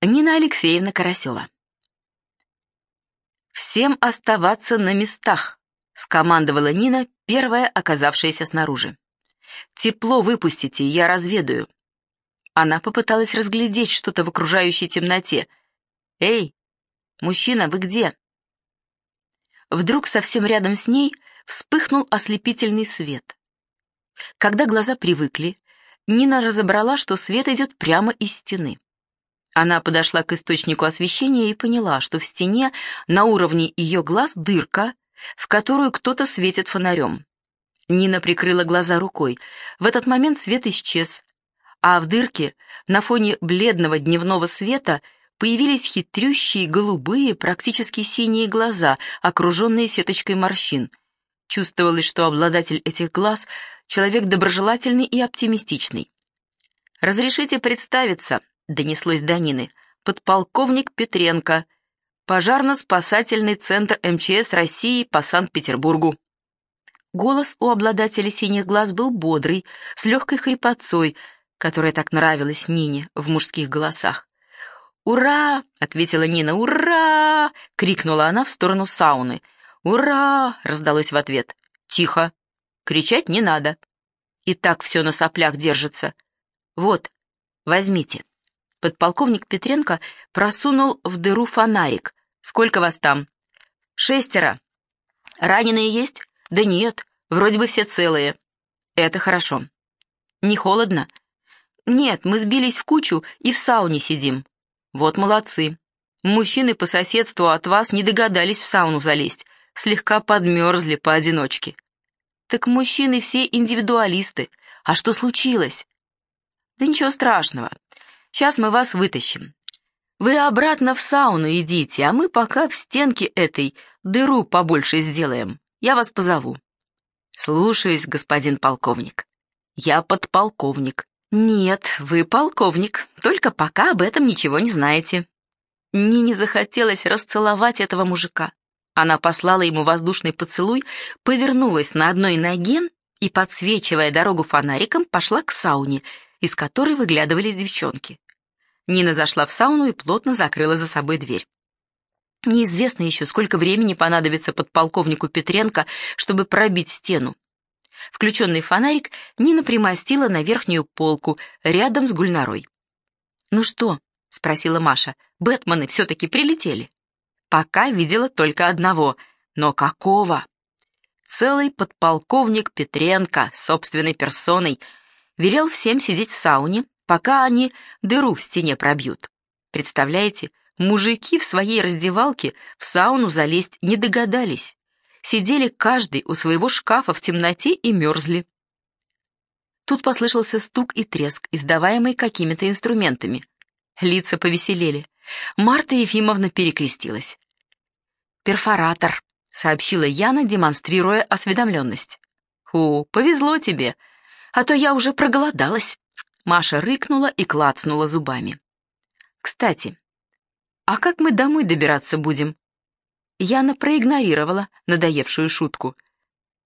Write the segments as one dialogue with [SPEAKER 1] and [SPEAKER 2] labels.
[SPEAKER 1] Нина Алексеевна Карасева. «Всем оставаться на местах», — скомандовала Нина, первая оказавшаяся снаружи. «Тепло выпустите, я разведаю». Она попыталась разглядеть что-то в окружающей темноте. «Эй, мужчина, вы где?» Вдруг совсем рядом с ней вспыхнул ослепительный свет. Когда глаза привыкли, Нина разобрала, что свет идет прямо из стены. Она подошла к источнику освещения и поняла, что в стене на уровне ее глаз дырка, в которую кто-то светит фонарем. Нина прикрыла глаза рукой. В этот момент свет исчез, а в дырке на фоне бледного дневного света появились хитрющие голубые, практически синие глаза, окруженные сеточкой морщин. Чувствовалось, что обладатель этих глаз — человек доброжелательный и оптимистичный. «Разрешите представиться», донеслось до Нины. «Подполковник Петренко, пожарно-спасательный центр МЧС России по Санкт-Петербургу». Голос у обладателя синих глаз был бодрый, с легкой хрипотцой, которая так нравилась Нине в мужских голосах. «Ура!» — ответила Нина. «Ура!» — крикнула она в сторону сауны. «Ура!» — раздалось в ответ. «Тихо! Кричать не надо!» И так все на соплях держится. «Вот, возьмите». Подполковник Петренко просунул в дыру фонарик. «Сколько вас там?» «Шестеро». «Раненые есть?» «Да нет, вроде бы все целые». «Это хорошо». «Не холодно?» «Нет, мы сбились в кучу и в сауне сидим». «Вот молодцы. Мужчины по соседству от вас не догадались в сауну залезть, слегка подмерзли поодиночке». «Так мужчины все индивидуалисты. А что случилось?» «Да ничего страшного. Сейчас мы вас вытащим. Вы обратно в сауну идите, а мы пока в стенке этой дыру побольше сделаем. Я вас позову». «Слушаюсь, господин полковник». «Я подполковник». «Нет, вы полковник, только пока об этом ничего не знаете». Нине захотелось расцеловать этого мужика. Она послала ему воздушный поцелуй, повернулась на одной ноге и, подсвечивая дорогу фонариком, пошла к сауне, из которой выглядывали девчонки. Нина зашла в сауну и плотно закрыла за собой дверь. Неизвестно еще, сколько времени понадобится подполковнику Петренко, чтобы пробить стену. Включенный фонарик Нина примостила на верхнюю полку, рядом с Гульнарой. «Ну что?» — спросила Маша. «Бэтмены все-таки прилетели?» «Пока видела только одного. Но какого?» Целый подполковник Петренко, собственной персоной, велел всем сидеть в сауне, пока они дыру в стене пробьют. Представляете, мужики в своей раздевалке в сауну залезть не догадались. Сидели каждый у своего шкафа в темноте и мерзли. Тут послышался стук и треск, издаваемый какими-то инструментами. Лица повеселели. Марта Ефимовна перекрестилась. «Перфоратор», — сообщила Яна, демонстрируя осведомленность. «Фу, повезло тебе, а то я уже проголодалась». Маша рыкнула и клацнула зубами. «Кстати, а как мы домой добираться будем?» Яна проигнорировала надоевшую шутку.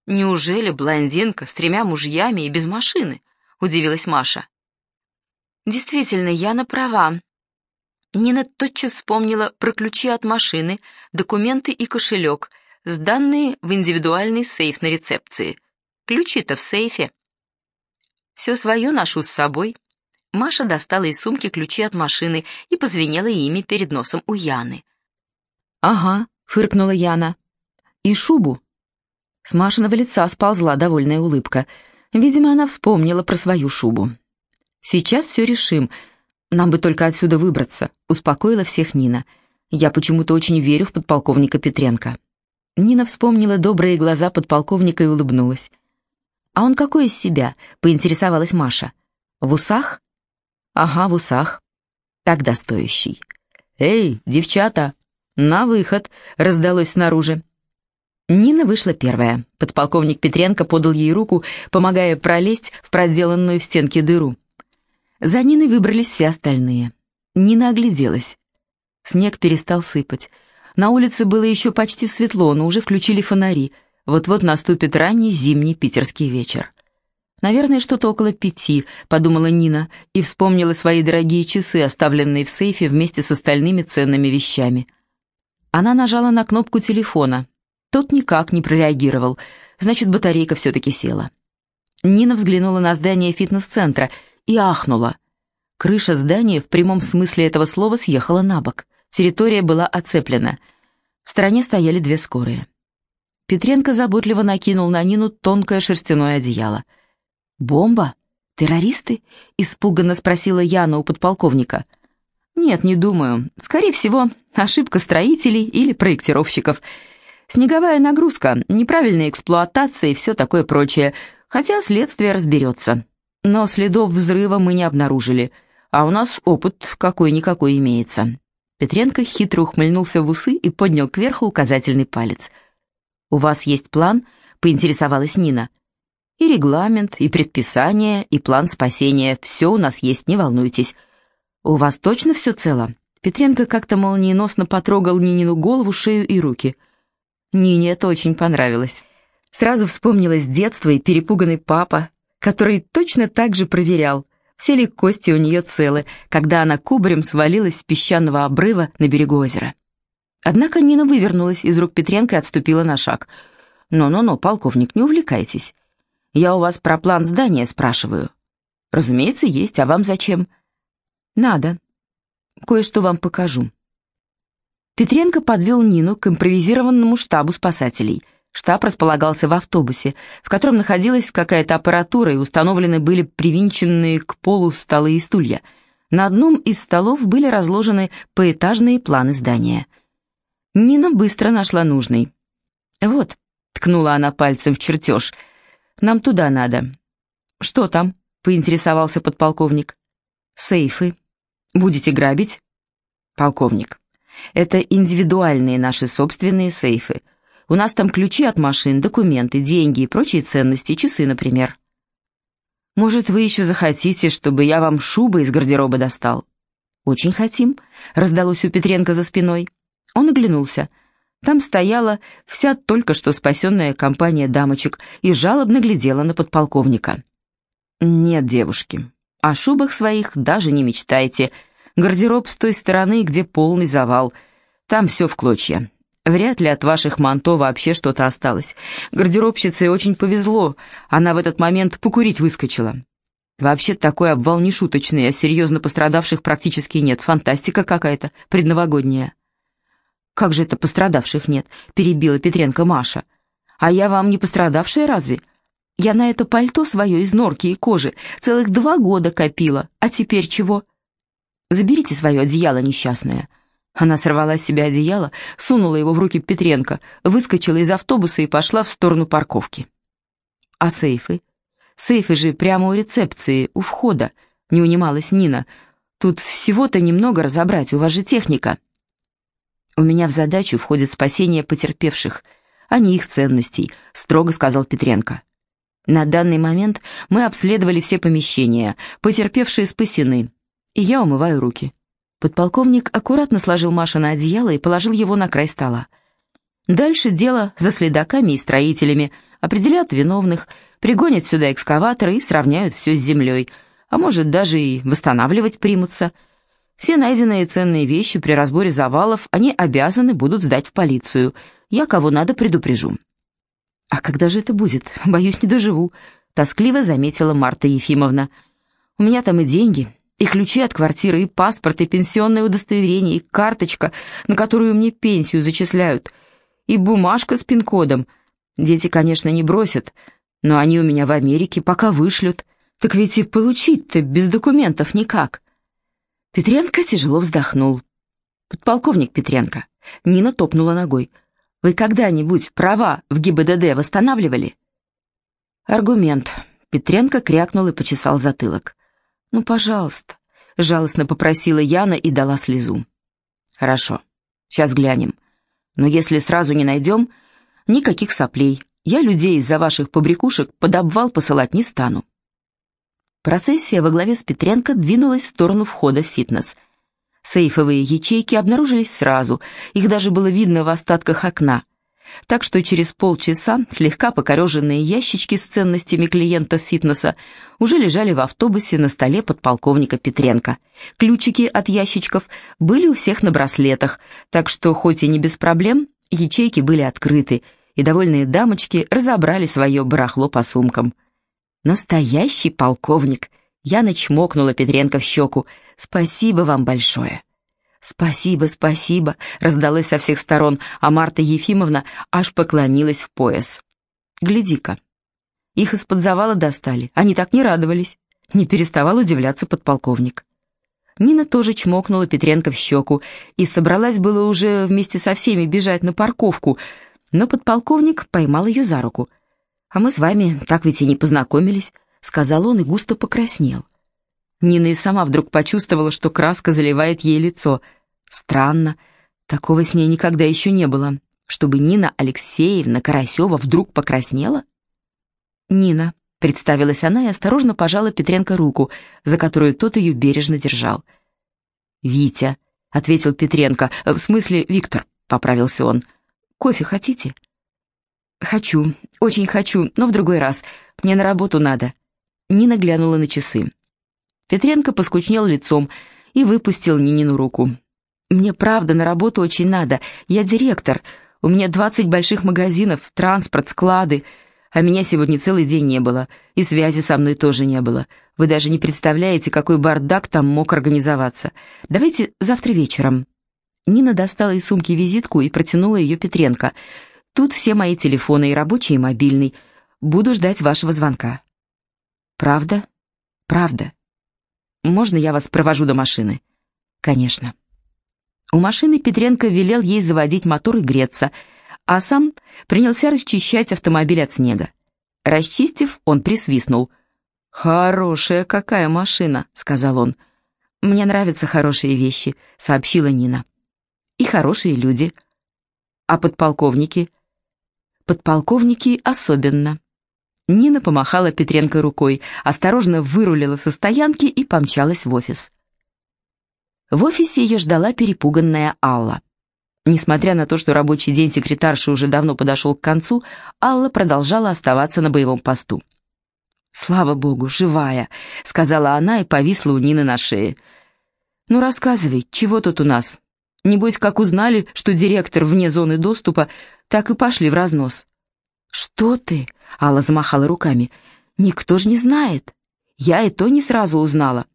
[SPEAKER 1] «Неужели блондинка с тремя мужьями и без машины?» — удивилась Маша. «Действительно, Яна права». Нина тотчас вспомнила про ключи от машины, документы и кошелек, сданные в индивидуальный сейф на рецепции. Ключи-то в сейфе. Все свое ношу с собой. Маша достала из сумки ключи от машины и позвенела ими перед носом у Яны. «Ага», — фыркнула Яна. «И шубу». С Машиного лица сползла довольная улыбка. Видимо, она вспомнила про свою шубу. «Сейчас все решим. Нам бы только отсюда выбраться», — успокоила всех Нина. «Я почему-то очень верю в подполковника Петренко». Нина вспомнила добрые глаза подполковника и улыбнулась. «А он какой из себя?» — поинтересовалась Маша. «В усах?» «Ага, в усах. Тогда стоящий». «Эй, девчата, на выход!» — раздалось снаружи. Нина вышла первая. Подполковник Петренко подал ей руку, помогая пролезть в проделанную в стенке дыру. За Ниной выбрались все остальные. Нина огляделась. Снег перестал сыпать. На улице было еще почти светло, но уже включили фонари — вот-вот наступит ранний зимний питерский вечер. Наверное, что-то около пяти, подумала Нина и вспомнила свои дорогие часы, оставленные в сейфе вместе с остальными ценными вещами. Она нажала на кнопку телефона. Тот никак не прореагировал, значит, батарейка все-таки села. Нина взглянула на здание фитнес-центра и ахнула. Крыша здания в прямом смысле этого слова съехала на бок. Территория была оцеплена. В стороне стояли две скорые. Петренко заботливо накинул на Нину тонкое шерстяное одеяло — «Бомба? Террористы?» — испуганно спросила Яна у подполковника. «Нет, не думаю. Скорее всего, ошибка строителей или проектировщиков. Снеговая нагрузка, неправильная эксплуатация и все такое прочее, хотя следствие разберется. Но следов взрыва мы не обнаружили, а у нас опыт какой-никакой имеется». Петренко хитро ухмыльнулся в усы и поднял кверху указательный палец. «У вас есть план?» — поинтересовалась Нина. И регламент, и предписание, и план спасения. Все у нас есть, не волнуйтесь. У вас точно все цело?» Петренко как-то молниеносно потрогал Нинину голову, шею и руки. Нине это очень понравилось. Сразу вспомнилось детство и перепуганный папа, который точно так же проверял, все ли кости у нее целы, когда она кубарем свалилась с песчаного обрыва на берегу озера. Однако Нина вывернулась из рук Петренко и отступила на шаг. «Но-но-но, полковник, не увлекайтесь. Я у вас про план здания спрашиваю. Разумеется, есть, а вам зачем? Надо. Кое-что вам покажу. Петренко подвел Нину к импровизированному штабу спасателей. Штаб располагался в автобусе, в котором находилась какая-то аппаратура и установлены были привинченные к полу столы и стулья. На одном из столов были разложены поэтажные планы здания. Нина быстро нашла нужный. «Вот», — ткнула она пальцем в чертеж, — нам туда надо». «Что там?» — поинтересовался подполковник. «Сейфы. Будете грабить?» «Полковник, это индивидуальные наши собственные сейфы. У нас там ключи от машин, документы, деньги и прочие ценности, часы, например». «Может, вы еще захотите, чтобы я вам шубы из гардероба достал?» «Очень хотим», — раздалось у Петренко за спиной. Он оглянулся — там стояла вся только что спасенная компания дамочек и жалобно глядела на подполковника. «Нет, девушки, о шубах своих даже не мечтайте. Гардероб с той стороны, где полный завал. Там все в клочья. Вряд ли от ваших манто вообще что-то осталось. Гардеробщице очень повезло, она в этот момент покурить выскочила. Вообще такой обвал не шуточный, а серьезно пострадавших практически нет. Фантастика какая-то, предновогодняя. «Как же это пострадавших нет?» — перебила Петренко Маша. «А я вам не пострадавшая разве? Я на это пальто свое из норки и кожи целых два года копила, а теперь чего?» «Заберите свое одеяло несчастное». Она сорвала с себя одеяло, сунула его в руки Петренко, выскочила из автобуса и пошла в сторону парковки. «А сейфы? Сейфы же прямо у рецепции, у входа», — не унималась Нина. «Тут всего-то немного разобрать, у вас же техника». «У меня в задачу входит спасение потерпевших, а не их ценностей», — строго сказал Петренко. «На данный момент мы обследовали все помещения, потерпевшие спасены, и я умываю руки». Подполковник аккуратно сложил Маша на одеяло и положил его на край стола. Дальше дело за следаками и строителями, определят виновных, пригонят сюда экскаваторы и сравняют все с землей, а может даже и восстанавливать примутся — все найденные ценные вещи при разборе завалов они обязаны будут сдать в полицию. Я кого надо предупрежу». «А когда же это будет? Боюсь, не доживу», — тоскливо заметила Марта Ефимовна. «У меня там и деньги, и ключи от квартиры, и паспорт, и пенсионное удостоверение, и карточка, на которую мне пенсию зачисляют, и бумажка с пин-кодом. Дети, конечно, не бросят, но они у меня в Америке, пока вышлют. Так ведь и получить-то без документов никак». Петренко тяжело вздохнул. «Подполковник Петренко». Нина топнула ногой. «Вы когда-нибудь права в ГИБДД восстанавливали?» «Аргумент». Петренко крякнул и почесал затылок. «Ну, пожалуйста», — жалостно попросила Яна и дала слезу. «Хорошо, сейчас глянем. Но если сразу не найдем, никаких соплей. Я людей из-за ваших побрякушек под обвал посылать не стану. Процессия во главе с Петренко двинулась в сторону входа в фитнес. Сейфовые ячейки обнаружились сразу, их даже было видно в остатках окна. Так что через полчаса слегка покореженные ящички с ценностями клиентов фитнеса уже лежали в автобусе на столе подполковника Петренко. Ключики от ящичков были у всех на браслетах, так что хоть и не без проблем, ячейки были открыты, и довольные дамочки разобрали свое барахло по сумкам. «Настоящий полковник!» Яна чмокнула Петренко в щеку. «Спасибо вам большое!» «Спасибо, спасибо!» — раздалось со всех сторон, а Марта Ефимовна аж поклонилась в пояс. «Гляди-ка!» Их из-под завала достали, они так не радовались. Не переставал удивляться подполковник. Нина тоже чмокнула Петренко в щеку и собралась было уже вместе со всеми бежать на парковку, но подполковник поймал ее за руку. «А мы с вами так ведь и не познакомились», — сказал он и густо покраснел. Нина и сама вдруг почувствовала, что краска заливает ей лицо. Странно, такого с ней никогда еще не было, чтобы Нина Алексеевна Карасева вдруг покраснела. «Нина», — представилась она и осторожно пожала Петренко руку, за которую тот ее бережно держал. «Витя», — ответил Петренко, — «в смысле Виктор», — поправился он. «Кофе хотите?» «Хочу, очень хочу, но в другой раз. Мне на работу надо». Нина глянула на часы. Петренко поскучнел лицом и выпустил Нинину руку. «Мне правда на работу очень надо. Я директор. У меня двадцать больших магазинов, транспорт, склады. А меня сегодня целый день не было. И связи со мной тоже не было. Вы даже не представляете, какой бардак там мог организоваться. Давайте завтра вечером». Нина достала из сумки визитку и протянула ее Петренко. «Тут все мои телефоны, и рабочий, и мобильный. Буду ждать вашего звонка». «Правда? Правда?» Можно я вас провожу до машины?» «Конечно». У машины Петренко велел ей заводить мотор и греться, а сам принялся расчищать автомобиль от снега. Расчистив, он присвистнул. «Хорошая какая машина», — сказал он. «Мне нравятся хорошие вещи», — сообщила Нина. «И хорошие люди». «А подполковники?» «Подполковники особенно». Нина помахала Петренко рукой, осторожно вырулила со стоянки и помчалась в офис. В офисе ее ждала перепуганная Алла. Несмотря на то, что рабочий день секретарши уже давно подошел к концу, Алла продолжала оставаться на боевом посту. «Слава богу, живая», — сказала она и повисла у Нины на шее. «Ну рассказывай, чего тут у нас? Небось, как узнали, что директор вне зоны доступа, так и пошли в разнос». «Что ты?» — Алла замахала руками. «Никто же не знает. Я и то не сразу узнала.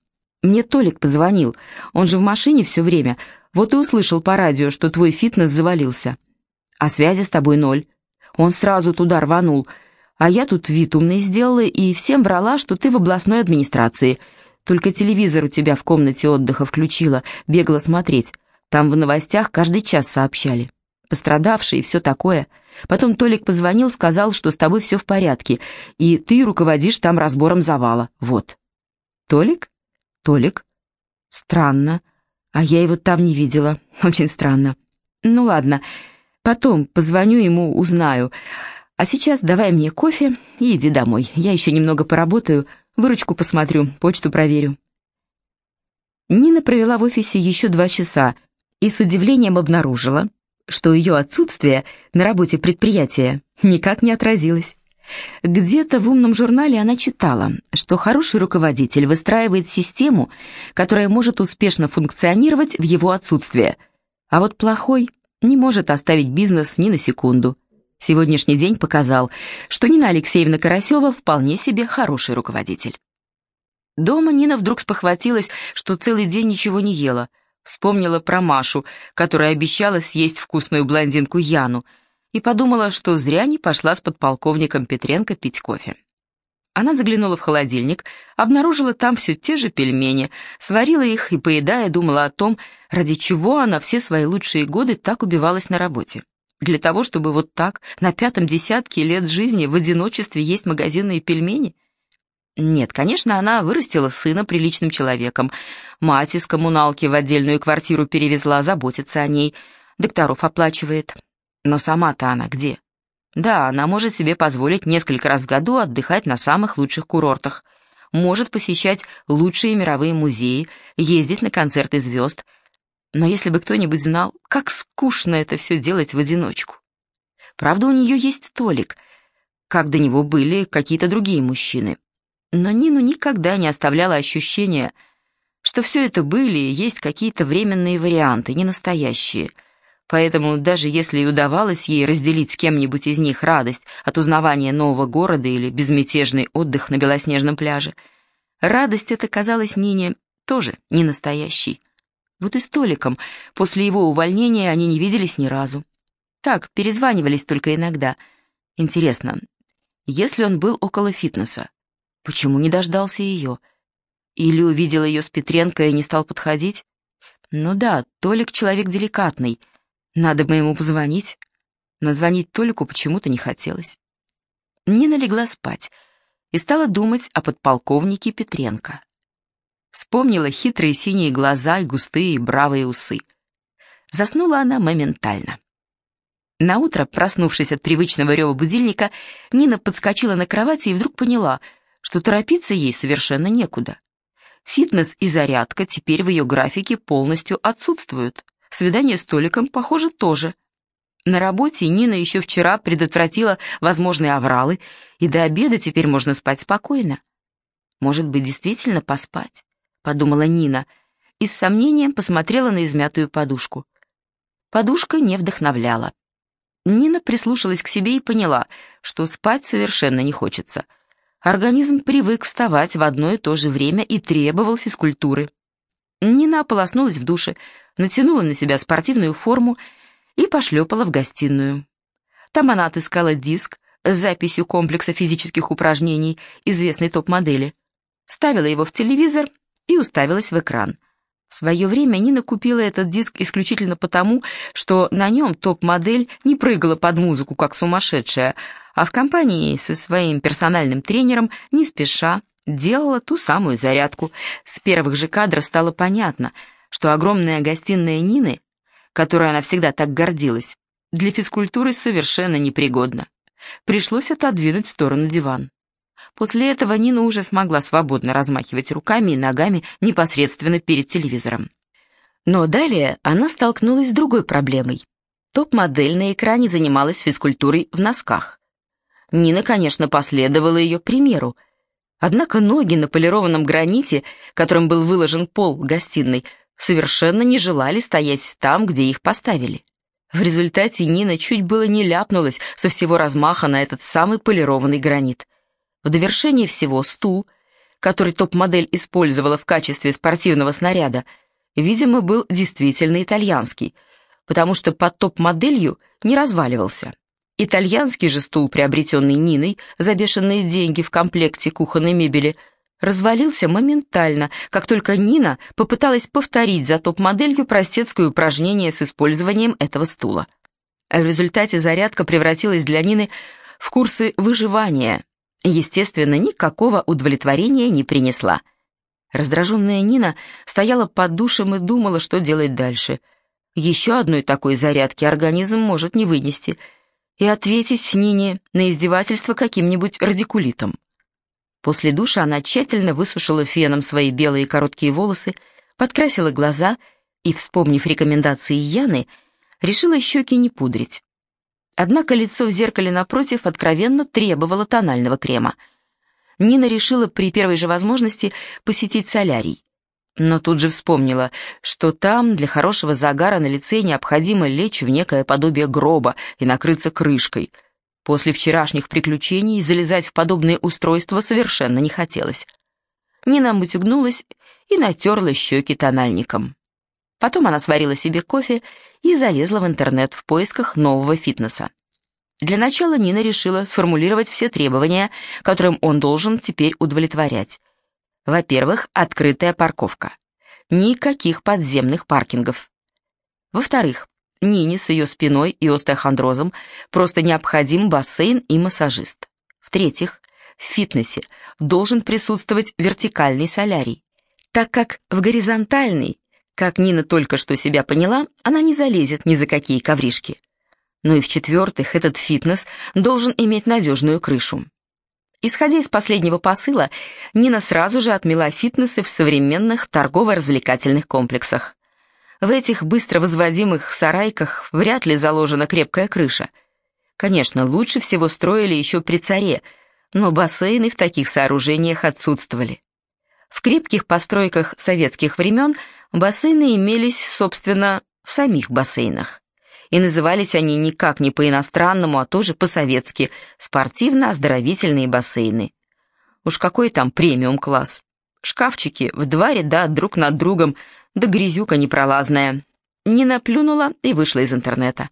[SPEAKER 1] Мне Толик позвонил, он же в машине все время, вот и услышал по радио, что твой фитнес завалился. А связи с тобой ноль. Он сразу туда рванул, а я тут вид умный сделала и всем врала, что ты в областной администрации. Только телевизор у тебя в комнате отдыха включила, бегала смотреть. Там в новостях каждый час сообщали» пострадавший и все такое. Потом Толик позвонил, сказал, что с тобой все в порядке, и ты руководишь там разбором завала. Вот. Толик? Толик? Странно. А я его там не видела. Очень странно. Ну ладно, потом позвоню ему, узнаю. А сейчас давай мне кофе и иди домой. Я еще немного поработаю, выручку посмотрю, почту проверю. Нина провела в офисе еще два часа и с удивлением обнаружила, что ее отсутствие на работе предприятия никак не отразилось. Где-то в умном журнале она читала, что хороший руководитель выстраивает систему, которая может успешно функционировать в его отсутствие, а вот плохой не может оставить бизнес ни на секунду. Сегодняшний день показал, что Нина Алексеевна Карасева вполне себе хороший руководитель. Дома Нина вдруг спохватилась, что целый день ничего не ела – Вспомнила про Машу, которая обещала съесть вкусную блондинку Яну, и подумала, что зря не пошла с подполковником Петренко пить кофе. Она заглянула в холодильник, обнаружила там все те же пельмени, сварила их и, поедая, думала о том, ради чего она все свои лучшие годы так убивалась на работе. Для того, чтобы вот так, на пятом десятке лет жизни, в одиночестве есть магазинные пельмени – нет, конечно, она вырастила сына приличным человеком. Мать из коммуналки в отдельную квартиру перевезла, заботится о ней, докторов оплачивает. Но сама-то она где? Да, она может себе позволить несколько раз в году отдыхать на самых лучших курортах. Может посещать лучшие мировые музеи, ездить на концерты звезд. Но если бы кто-нибудь знал, как скучно это все делать в одиночку. Правда, у нее есть Толик, как до него были какие-то другие мужчины. Но Нину никогда не оставляло ощущение, что все это были и есть какие-то временные варианты, не настоящие. Поэтому даже если и удавалось ей разделить с кем-нибудь из них радость от узнавания нового города или безмятежный отдых на белоснежном пляже, радость эта казалась Нине тоже не настоящей. Вот и с Толиком после его увольнения они не виделись ни разу. Так, перезванивались только иногда. Интересно, если он был около фитнеса, почему не дождался ее? Или увидел ее с Петренко и не стал подходить? Ну да, Толик человек деликатный. Надо бы ему позвонить. Но звонить Толику почему-то не хотелось. Нина легла спать и стала думать о подполковнике Петренко. Вспомнила хитрые синие глаза и густые бравые усы. Заснула она моментально. Наутро, проснувшись от привычного рева будильника, Нина подскочила на кровати и вдруг поняла, что торопиться ей совершенно некуда. Фитнес и зарядка теперь в ее графике полностью отсутствуют. Свидание с Толиком, похоже, тоже. На работе Нина еще вчера предотвратила возможные авралы, и до обеда теперь можно спать спокойно. Может быть, действительно поспать, подумала Нина, и с сомнением посмотрела на измятую подушку. Подушка не вдохновляла. Нина прислушалась к себе и поняла, что спать совершенно не хочется. Организм привык вставать в одно и то же время и требовал физкультуры. Нина ополоснулась в душе, натянула на себя спортивную форму и пошлепала в гостиную. Там она отыскала диск с записью комплекса физических упражнений известной топ-модели, вставила его в телевизор и уставилась в экран. В свое время Нина купила этот диск исключительно потому, что на нем топ-модель не прыгала под музыку, как сумасшедшая, а в компании со своим персональным тренером не спеша делала ту самую зарядку. С первых же кадров стало понятно, что огромная гостиная Нины, которой она всегда так гордилась, для физкультуры совершенно непригодна. Пришлось отодвинуть в сторону диван. После этого Нина уже смогла свободно размахивать руками и ногами непосредственно перед телевизором. Но далее она столкнулась с другой проблемой. Топ-модель на экране занималась физкультурой в носках. Нина, конечно, последовала ее примеру, однако ноги на полированном граните, которым был выложен пол гостиной, совершенно не желали стоять там, где их поставили. В результате Нина чуть было не ляпнулась со всего размаха на этот самый полированный гранит. В довершение всего стул, который топ-модель использовала в качестве спортивного снаряда, видимо, был действительно итальянский, потому что под топ-моделью не разваливался. Итальянский же стул, приобретенный Ниной за бешеные деньги в комплекте кухонной мебели, развалился моментально, как только Нина попыталась повторить за топ-моделью простецкое упражнение с использованием этого стула. А в результате зарядка превратилась для Нины в курсы выживания, естественно, никакого удовлетворения не принесла. Раздраженная Нина стояла под душем и думала, что делать дальше. Еще одной такой зарядки организм может не вынести и ответить Нине на издевательство каким-нибудь радикулитом. После душа она тщательно высушила феном свои белые короткие волосы, подкрасила глаза и, вспомнив рекомендации Яны, решила щеки не пудрить. Однако лицо в зеркале напротив откровенно требовало тонального крема. Нина решила при первой же возможности посетить солярий. Но тут же вспомнила, что там для хорошего загара на лице необходимо лечь в некое подобие гроба и накрыться крышкой. После вчерашних приключений залезать в подобные устройства совершенно не хотелось. Нина мутюгнулась и натерла щеки тональником. Потом она сварила себе кофе и залезла в интернет в поисках нового фитнеса. Для начала Нина решила сформулировать все требования, которым он должен теперь удовлетворять. Во-первых, открытая парковка. Никаких подземных паркингов. Во-вторых, Нине с ее спиной и остеохондрозом просто необходим бассейн и массажист. В-третьих, в фитнесе должен присутствовать вертикальный солярий, так как в горизонтальный как Нина только что себя поняла, она не залезет ни за какие ковришки. Ну и в-четвертых, этот фитнес должен иметь надежную крышу. Исходя из последнего посыла, Нина сразу же отмела фитнесы в современных торгово-развлекательных комплексах. В этих быстро возводимых сарайках вряд ли заложена крепкая крыша. Конечно, лучше всего строили еще при царе, но бассейны в таких сооружениях отсутствовали. В крепких постройках советских времен бассейны имелись, собственно, в самих бассейнах. И назывались они никак не по-иностранному, а тоже по-советски – спортивно-оздоровительные бассейны. Уж какой там премиум-класс. Шкафчики в два ряда друг над другом, да грязюка непролазная. Нина плюнула и вышла из интернета.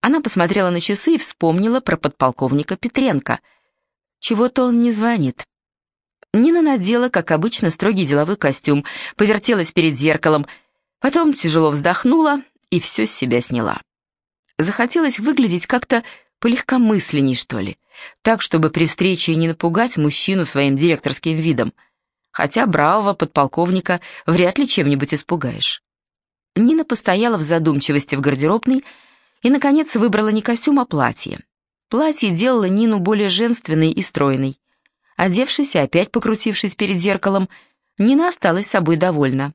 [SPEAKER 1] Она посмотрела на часы и вспомнила про подполковника Петренко. Чего-то он не звонит. Нина надела, как обычно, строгий деловой костюм, повертелась перед зеркалом, потом тяжело вздохнула и все с себя сняла. Захотелось выглядеть как-то полегкомысленней, что ли, так, чтобы при встрече не напугать мужчину своим директорским видом, хотя бравого подполковника вряд ли чем-нибудь испугаешь. Нина постояла в задумчивости в гардеробной и, наконец, выбрала не костюм, а платье. Платье делало Нину более женственной и стройной. Одевшись и опять покрутившись перед зеркалом, Нина осталась собой довольна.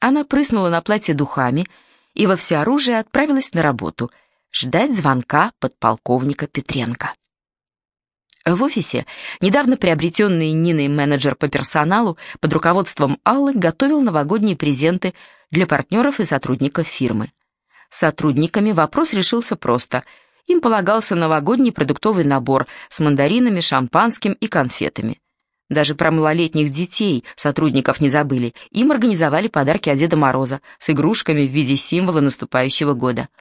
[SPEAKER 1] Она прыснула на платье духами и во всеоружие отправилась на работу — ждать звонка подполковника Петренко. В офисе недавно приобретенный Ниной менеджер по персоналу под руководством Аллы готовил новогодние презенты для партнеров и сотрудников фирмы. С сотрудниками вопрос решился просто. Им полагался новогодний продуктовый набор с мандаринами, шампанским и конфетами. Даже про малолетних детей сотрудников не забыли. Им организовали подарки от Деда Мороза с игрушками в виде символа наступающего года –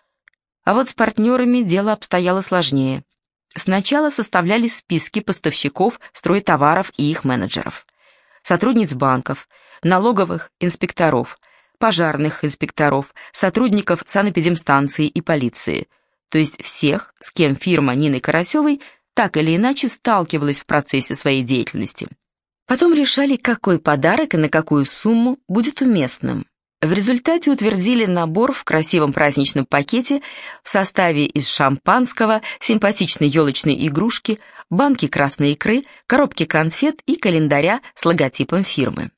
[SPEAKER 1] а вот с партнерами дело обстояло сложнее. Сначала составляли списки поставщиков стройтоваров и их менеджеров, сотрудниц банков, налоговых инспекторов, пожарных инспекторов, сотрудников санэпидемстанции и полиции, то есть всех, с кем фирма Нины Карасевой так или иначе сталкивалась в процессе своей деятельности. Потом решали, какой подарок и на какую сумму будет уместным. В результате утвердили набор в красивом праздничном пакете в составе из шампанского, симпатичной елочной игрушки, банки красной икры, коробки конфет и календаря с логотипом фирмы.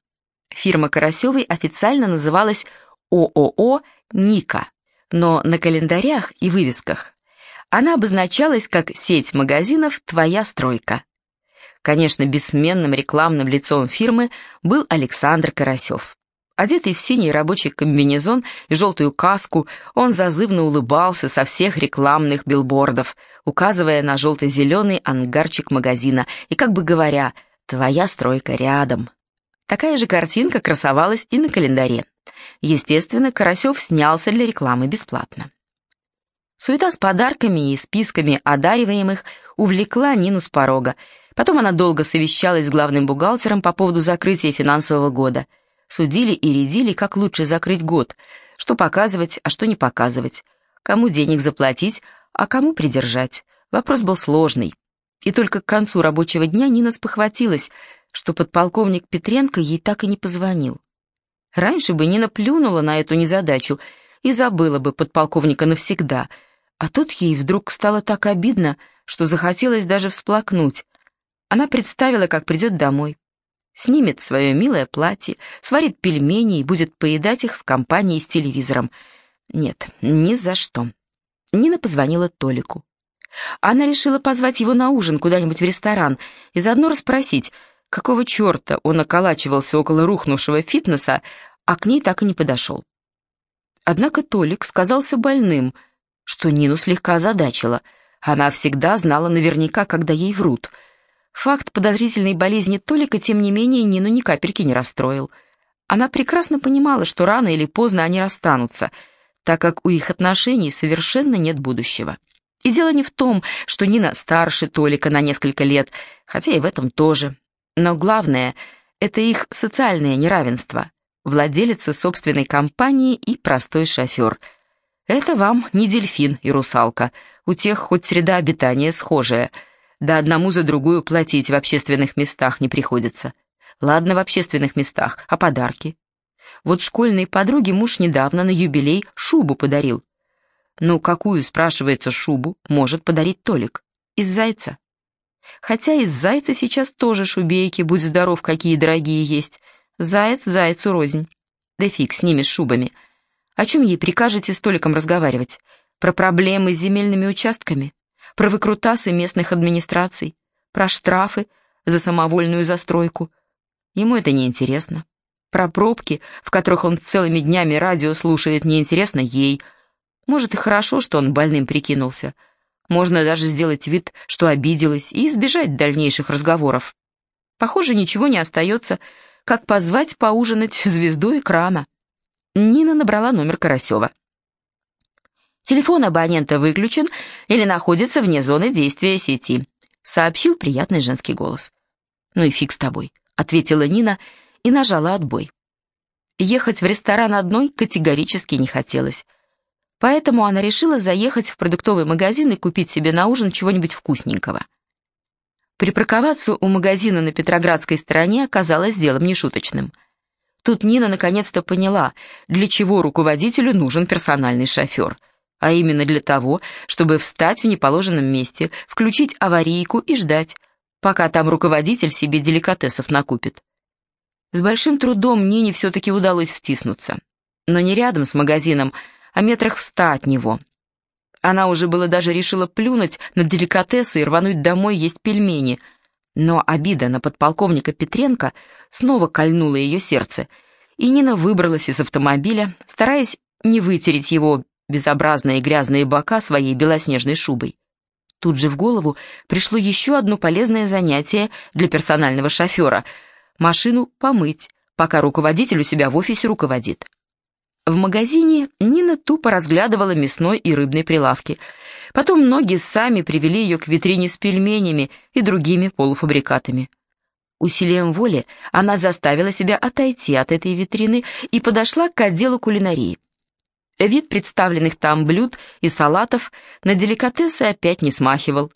[SPEAKER 1] Фирма Карасевой официально называлась ООО «Ника», но на календарях и вывесках она обозначалась как сеть магазинов «Твоя стройка». Конечно, бессменным рекламным лицом фирмы был Александр Карасев. Одетый в синий рабочий комбинезон и желтую каску, он зазывно улыбался со всех рекламных билбордов, указывая на желто-зеленый ангарчик магазина и как бы говоря «Твоя стройка рядом». Такая же картинка красовалась и на календаре. Естественно, Карасев снялся для рекламы бесплатно. Суета с подарками и списками одариваемых увлекла Нину с порога. Потом она долго совещалась с главным бухгалтером по поводу закрытия финансового года – Судили и рядили, как лучше закрыть год, что показывать, а что не показывать, кому денег заплатить, а кому придержать. Вопрос был сложный. И только к концу рабочего дня Нина спохватилась, что подполковник Петренко ей так и не позвонил. Раньше бы Нина плюнула на эту незадачу и забыла бы подполковника навсегда, а тут ей вдруг стало так обидно, что захотелось даже всплакнуть. Она представила, как придет домой, Снимет свое милое платье, сварит пельмени и будет поедать их в компании с телевизором. Нет, ни за что. Нина позвонила Толику. Она решила позвать его на ужин куда-нибудь в ресторан и заодно расспросить, какого черта он околачивался около рухнувшего фитнеса, а к ней так и не подошел. Однако Толик сказался больным, что Нину слегка озадачило. Она всегда знала наверняка, когда ей врут — Факт подозрительной болезни Толика, тем не менее, Нину ни капельки не расстроил. Она прекрасно понимала, что рано или поздно они расстанутся, так как у их отношений совершенно нет будущего. И дело не в том, что Нина старше Толика на несколько лет, хотя и в этом тоже. Но главное — это их социальное неравенство. Владелица собственной компании и простой шофер. Это вам не дельфин и русалка, у тех хоть среда обитания схожая — да одному за другую платить в общественных местах не приходится. Ладно, в общественных местах, а подарки? Вот школьной подруге муж недавно на юбилей шубу подарил. Ну, какую, спрашивается, шубу может подарить Толик? Из зайца. Хотя из зайца сейчас тоже шубейки, будь здоров, какие дорогие есть. Заяц зайцу рознь. Да фиг с ними, с шубами. О чем ей прикажете с Толиком разговаривать? Про проблемы с земельными участками? про выкрутасы местных администраций, про штрафы за самовольную застройку. Ему это не интересно. Про пробки, в которых он целыми днями радио слушает, неинтересно ей. Может, и хорошо, что он больным прикинулся. Можно даже сделать вид, что обиделась, и избежать дальнейших разговоров. Похоже, ничего не остается, как позвать поужинать звезду экрана. Нина набрала номер Карасева. Телефон абонента выключен или находится вне зоны действия сети», — сообщил приятный женский голос. «Ну и фиг с тобой», — ответила Нина и нажала отбой. Ехать в ресторан одной категорически не хотелось. Поэтому она решила заехать в продуктовый магазин и купить себе на ужин чего-нибудь вкусненького. Припарковаться у магазина на Петроградской стороне оказалось делом нешуточным. Тут Нина наконец-то поняла, для чего руководителю нужен персональный шофер — а именно для того, чтобы встать в неположенном месте, включить аварийку и ждать, пока там руководитель себе деликатесов накупит. С большим трудом Нине все-таки удалось втиснуться, но не рядом с магазином, а метрах в ста от него. Она уже было даже решила плюнуть на деликатесы и рвануть домой есть пельмени, но обида на подполковника Петренко снова кольнула ее сердце, и Нина выбралась из автомобиля, стараясь не вытереть его безобразные грязные бока своей белоснежной шубой. Тут же в голову пришло еще одно полезное занятие для персонального шофера — машину помыть, пока руководитель у себя в офисе руководит. В магазине Нина тупо разглядывала мясной и рыбной прилавки. Потом ноги сами привели ее к витрине с пельменями и другими полуфабрикатами. Усилием воли она заставила себя отойти от этой витрины и подошла к отделу кулинарии. Вид представленных там блюд и салатов на деликатесы опять не смахивал.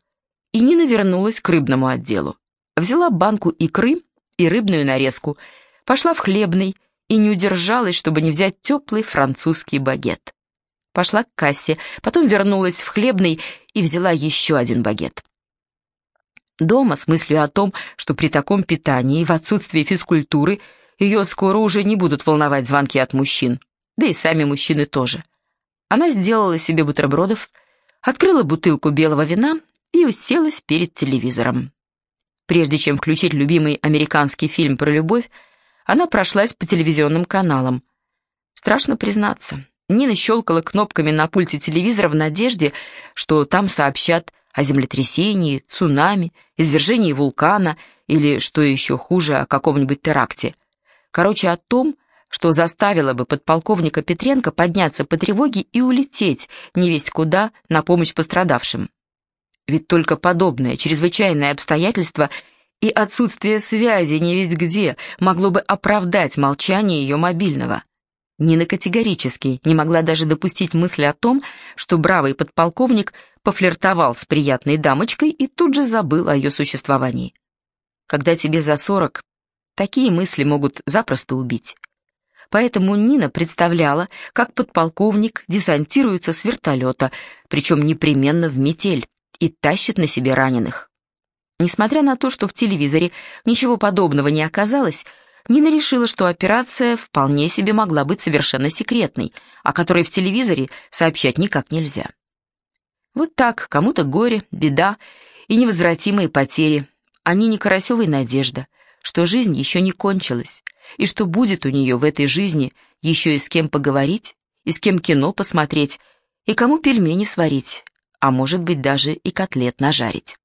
[SPEAKER 1] И Нина вернулась к рыбному отделу. Взяла банку икры и рыбную нарезку, пошла в хлебный и не удержалась, чтобы не взять теплый французский багет. Пошла к кассе, потом вернулась в хлебный и взяла еще один багет. Дома с мыслью о том, что при таком питании и в отсутствии физкультуры ее скоро уже не будут волновать звонки от мужчин, да и сами мужчины тоже. Она сделала себе бутербродов, открыла бутылку белого вина и уселась перед телевизором. Прежде чем включить любимый американский фильм про любовь, она прошлась по телевизионным каналам. Страшно признаться, Нина щелкала кнопками на пульте телевизора в надежде, что там сообщат о землетрясении, цунами, извержении вулкана или, что еще хуже, о каком-нибудь теракте. Короче, о том, что заставило бы подполковника Петренко подняться по тревоге и улететь, невесть куда, на помощь пострадавшим. Ведь только подобное чрезвычайное обстоятельство и отсутствие связи невесть где могло бы оправдать молчание ее мобильного. Нина категорически не могла даже допустить мысли о том, что бравый подполковник пофлиртовал с приятной дамочкой и тут же забыл о ее существовании. Когда тебе за сорок, такие мысли могут запросто убить поэтому Нина представляла, как подполковник десантируется с вертолета, причем непременно в метель, и тащит на себе раненых. Несмотря на то, что в телевизоре ничего подобного не оказалось, Нина решила, что операция вполне себе могла быть совершенно секретной, о которой в телевизоре сообщать никак нельзя. Вот так, кому-то горе, беда и невозвратимые потери, а Нине Карасевой надежда, что жизнь еще не кончилась, и что будет у нее в этой жизни еще и с кем поговорить, и с кем кино посмотреть, и кому пельмени сварить, а может быть даже и котлет нажарить.